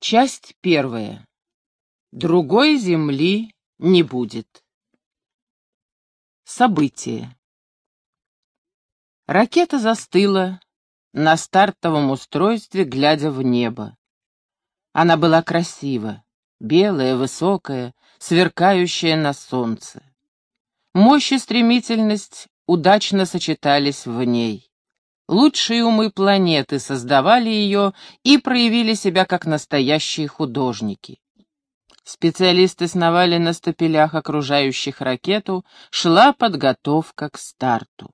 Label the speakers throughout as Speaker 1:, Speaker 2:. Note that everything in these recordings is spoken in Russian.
Speaker 1: Часть первая. Другой земли не будет. События. Ракета застыла на стартовом устройстве, глядя в небо. Она была красива, белая, высокая, сверкающая на солнце. Мощь и стремительность удачно сочетались в ней. Лучшие умы планеты создавали ее и проявили себя как настоящие художники. Специалисты сновали на стапелях, окружающих ракету, шла подготовка к старту.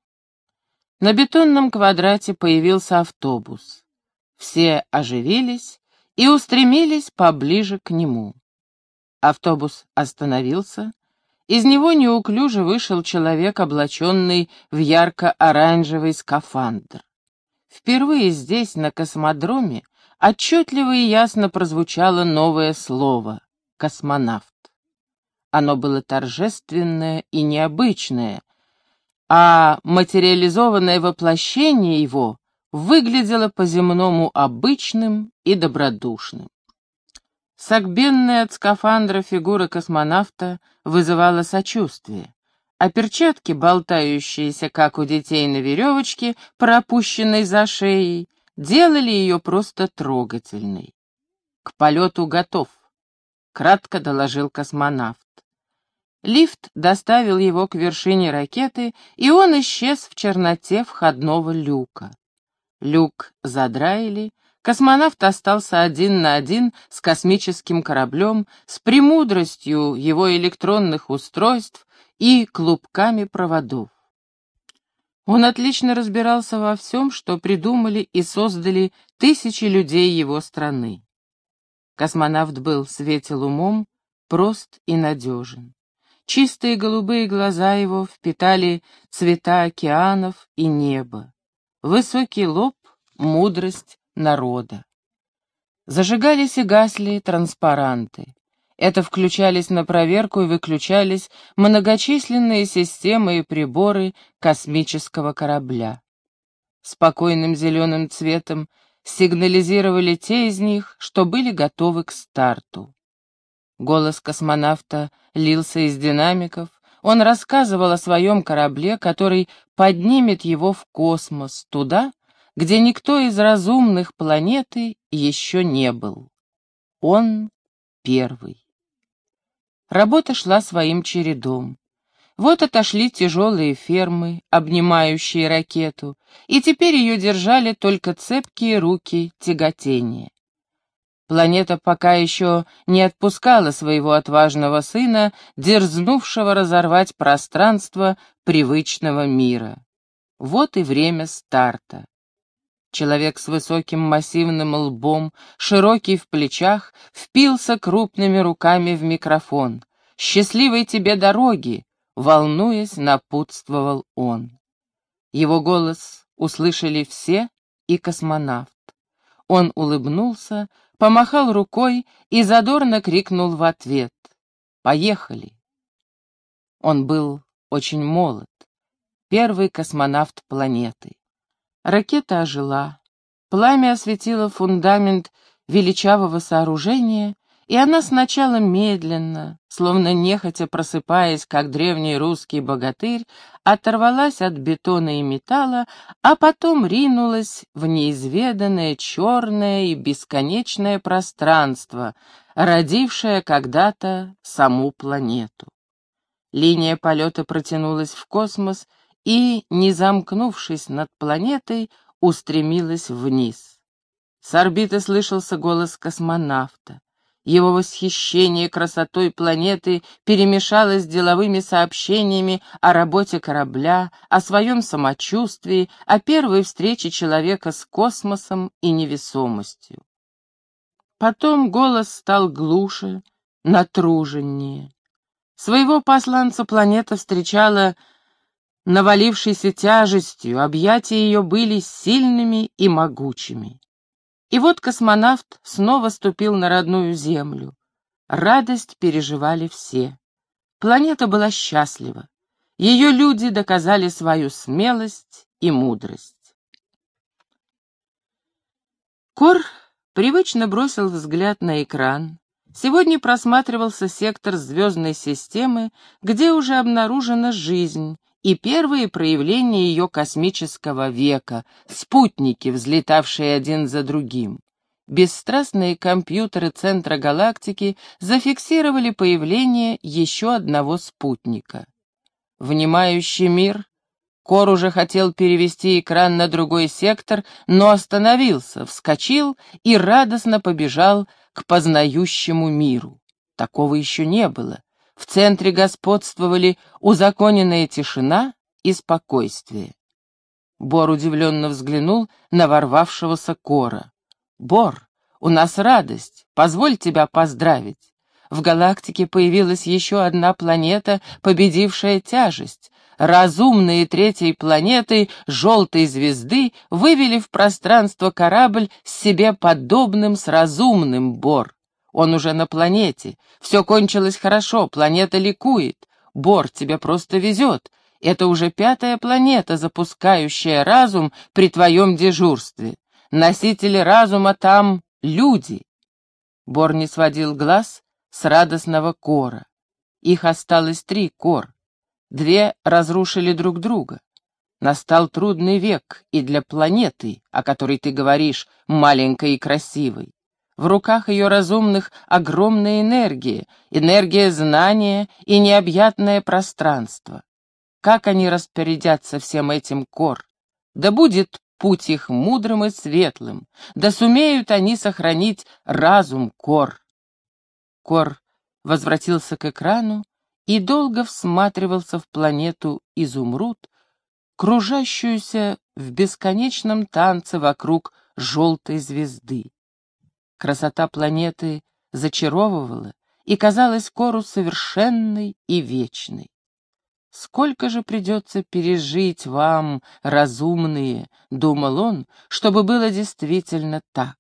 Speaker 1: На бетонном квадрате появился автобус. Все оживились и устремились поближе к нему. Автобус остановился, из него неуклюже вышел человек, облаченный в ярко-оранжевый скафандр. Впервые здесь, на космодроме, отчетливо и ясно прозвучало новое слово — «космонавт». Оно было торжественное и необычное, а материализованное воплощение его выглядело по-земному обычным и добродушным. Согбенная от скафандра фигура космонавта вызывала сочувствие, а перчатки, болтающиеся, как у детей на веревочке, пропущенной за шеей, делали ее просто трогательной. «К полету готов», — кратко доложил космонавт. Лифт доставил его к вершине ракеты, и он исчез в черноте входного люка. Люк задраили, Космонавт остался один на один с космическим кораблем, с премудростью его электронных устройств и клубками проводов. Он отлично разбирался во всем, что придумали и создали тысячи людей его страны. Космонавт был светел умом, прост и надежен. Чистые голубые глаза его впитали цвета океанов и неба. Высокий лоб — мудрость народа. Зажигались и гасли транспаранты. Это включались на проверку и выключались многочисленные системы и приборы космического корабля. Спокойным зеленым цветом сигнализировали те из них, что были готовы к старту. Голос космонавта лился из динамиков, он рассказывал о своем корабле, который поднимет его в космос, туда, где никто из разумных планеты еще не был. Он первый. Работа шла своим чередом. Вот отошли тяжелые фермы, обнимающие ракету, и теперь ее держали только цепкие руки тяготения. Планета пока еще не отпускала своего отважного сына, дерзнувшего разорвать пространство привычного мира. Вот и время старта. Человек с высоким массивным лбом, широкий в плечах, впился крупными руками в микрофон. «Счастливой тебе дороги!» — волнуясь, напутствовал он. Его голос услышали все и космонавт. Он улыбнулся, помахал рукой и задорно крикнул в ответ. «Поехали!» Он был очень молод, первый космонавт планеты. Ракета ожила. Пламя осветило фундамент величавого сооружения, и она сначала медленно, словно нехотя просыпаясь, как древний русский богатырь, оторвалась от бетона и металла, а потом ринулась в неизведанное черное и бесконечное пространство, родившее когда-то саму планету. Линия полета протянулась в космос, и, не замкнувшись над планетой, устремилась вниз. С орбиты слышался голос космонавта. Его восхищение красотой планеты перемешалось с деловыми сообщениями о работе корабля, о своем самочувствии, о первой встрече человека с космосом и невесомостью. Потом голос стал глуше, натруженнее. Своего посланца планета встречала навалившейся тяжестью, объятия ее были сильными и могучими. И вот космонавт снова ступил на родную Землю. Радость переживали все. Планета была счастлива. Ее люди доказали свою смелость и мудрость. Кор привычно бросил взгляд на экран. Сегодня просматривался сектор звездной системы, где уже обнаружена жизнь и первые проявления ее космического века, спутники, взлетавшие один за другим. Бесстрастные компьютеры Центра галактики зафиксировали появление еще одного спутника. Внимающий мир Кор уже хотел перевести экран на другой сектор, но остановился, вскочил и радостно побежал к познающему миру. Такого еще не было. В центре господствовали узаконенная тишина и спокойствие. Бор удивленно взглянул на ворвавшегося Кора. «Бор, у нас радость, позволь тебя поздравить. В галактике появилась еще одна планета, победившая тяжесть, разумные третьей планеты желтой звезды вывели в пространство корабль с себе подобным с разумным Бор. Он уже на планете. Все кончилось хорошо, планета ликует. Бор, тебе просто везет. Это уже пятая планета, запускающая разум при твоем дежурстве. Носители разума там — люди. Бор не сводил глаз с радостного кора. Их осталось три кор. Две разрушили друг друга. Настал трудный век и для планеты, о которой ты говоришь, маленькой и красивой. В руках ее разумных огромная энергия, энергия знания и необъятное пространство. Как они распорядятся всем этим кор? Да будет путь их мудрым и светлым, да сумеют они сохранить разум кор. Кор возвратился к экрану и долго всматривался в планету Изумруд, кружащуюся в бесконечном танце вокруг желтой звезды. Красота планеты зачаровывала и казалась Кору совершенной и вечной. «Сколько же придется пережить вам, разумные, — думал он, — чтобы было действительно так.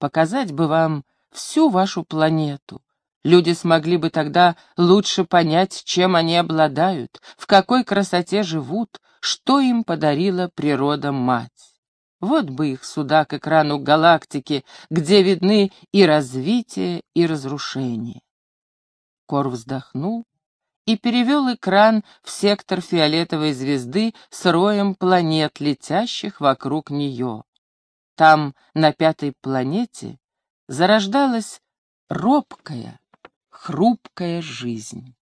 Speaker 1: Показать бы вам всю вашу планету, Люди смогли бы тогда лучше понять, чем они обладают, в какой красоте живут, что им подарила природа-мать. Вот бы их сюда к экрану галактики, где видны и развитие, и разрушение. Кор вздохнул и перевел экран в сектор фиолетовой звезды с роем планет, летящих вокруг нее. Там, на пятой планете, зарождалась робкая, хрупкая жизнь.